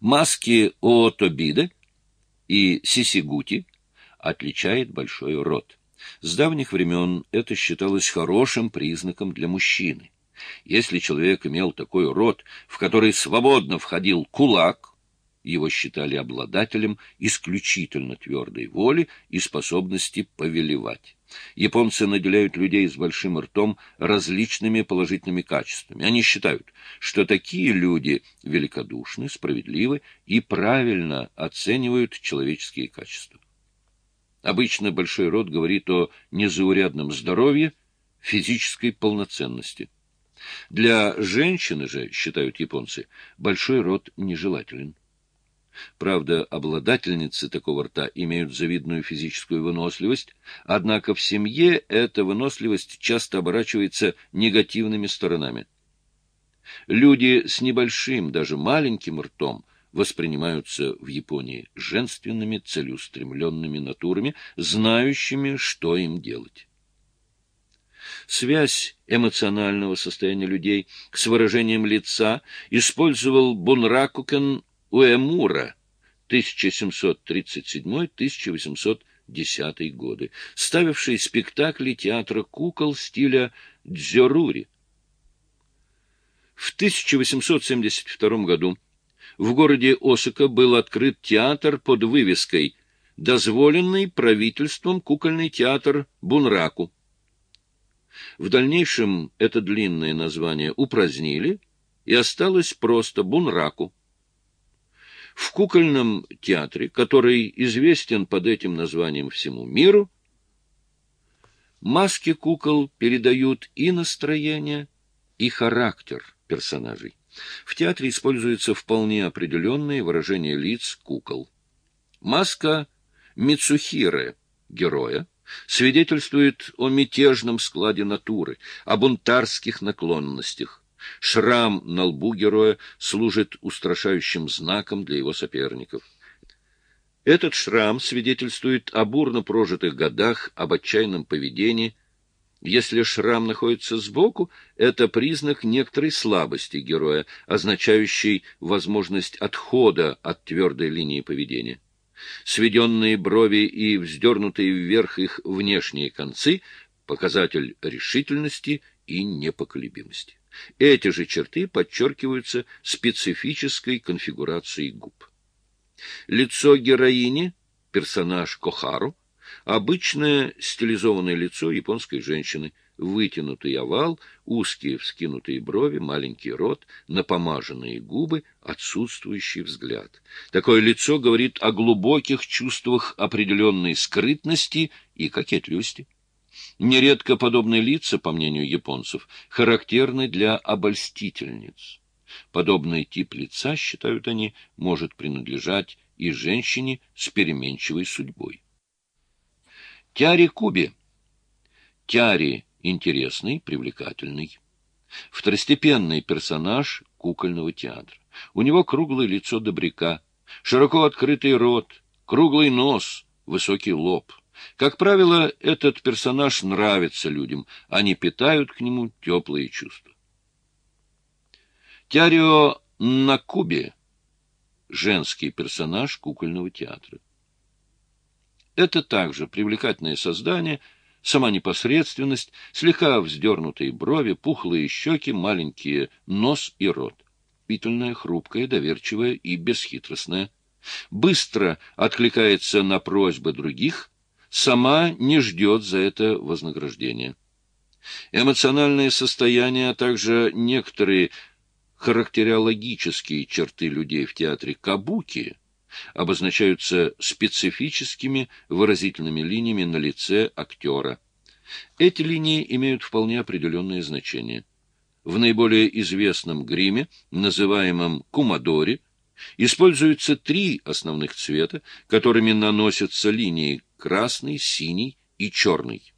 Маски Ooтобиде и Сисигути отличает большой рот. С давних времен это считалось хорошим признаком для мужчины. Если человек имел такой рот, в который свободно входил кулак, его считали обладателем исключительно твердой воли и способности повелевать. Японцы наделяют людей с большим ртом различными положительными качествами. Они считают, что такие люди великодушны, справедливы и правильно оценивают человеческие качества. Обычно большой рот говорит о незаурядном здоровье, физической полноценности. Для женщины же, считают японцы, большой рот нежелателен. Правда, обладательницы такого рта имеют завидную физическую выносливость, однако в семье эта выносливость часто оборачивается негативными сторонами. Люди с небольшим, даже маленьким ртом воспринимаются в Японии женственными, целеустремленными натурами, знающими, что им делать. Связь эмоционального состояния людей с выражением лица использовал Бунракукен Уэмура 1737-1810 годы, ставивший спектакли театра кукол стиля дзёрури. В 1872 году в городе Осака был открыт театр под вывеской «Дозволенный правительством кукольный театр Бунраку». В дальнейшем это длинное название упразднили, и осталось просто Бунраку. В кукольном театре, который известен под этим названием всему миру, маски кукол передают и настроение, и характер персонажей. В театре используются вполне определенные выражения лиц кукол. Маска Мицухире, героя, свидетельствует о мятежном складе натуры, о бунтарских наклонностях. Шрам на лбу героя служит устрашающим знаком для его соперников. Этот шрам свидетельствует о бурно прожитых годах, об отчаянном поведении. Если шрам находится сбоку, это признак некоторой слабости героя, означающий возможность отхода от твердой линии поведения. Сведенные брови и вздернутые вверх их внешние концы — показатель решительности и непоколебимости. Эти же черты подчеркиваются специфической конфигурацией губ. Лицо героини, персонаж Кохару, обычное стилизованное лицо японской женщины, вытянутый овал, узкие вскинутые брови, маленький рот, напомаженные губы, отсутствующий взгляд. Такое лицо говорит о глубоких чувствах определенной скрытности и кокетливости. Нередко подобные лица, по мнению японцев, характерны для обольстительниц. Подобный тип лица, считают они, может принадлежать и женщине с переменчивой судьбой. Тяри Куби. Тяри интересный, привлекательный. Второстепенный персонаж кукольного театра. У него круглое лицо добряка, широко открытый рот, круглый нос, высокий лоб — как правило, этот персонаж нравится людям, они питают к нему теплые чувства. Тярио Накуби — женский персонаж кукольного театра. Это также привлекательное создание, сама непосредственность, слегка вздернутые брови, пухлые щеки, маленькие нос и рот. Пительная, хрупкая, доверчивая и бесхитростная. Быстро откликается на просьбы других — сама не ждет за это вознаграждения. Эмоциональное состояние, а также некоторые характерологические черты людей в театре кабуки обозначаются специфическими выразительными линиями на лице актера. Эти линии имеют вполне определенное значение. В наиболее известном гриме, называемом кумадори, используются три основных цвета, которыми наносятся линии красный, синий и черный.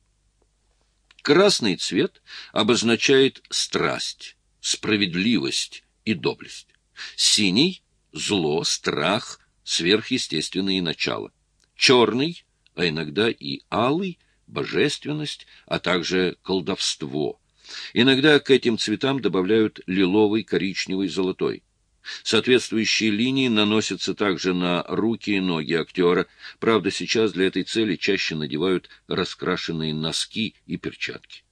Красный цвет обозначает страсть, справедливость и доблесть. Синий — зло, страх, сверхъестественные начала. Черный, а иногда и алый — божественность, а также колдовство. Иногда к этим цветам добавляют лиловый, коричневый, золотой. Соответствующие линии наносятся также на руки и ноги актера. Правда, сейчас для этой цели чаще надевают раскрашенные носки и перчатки.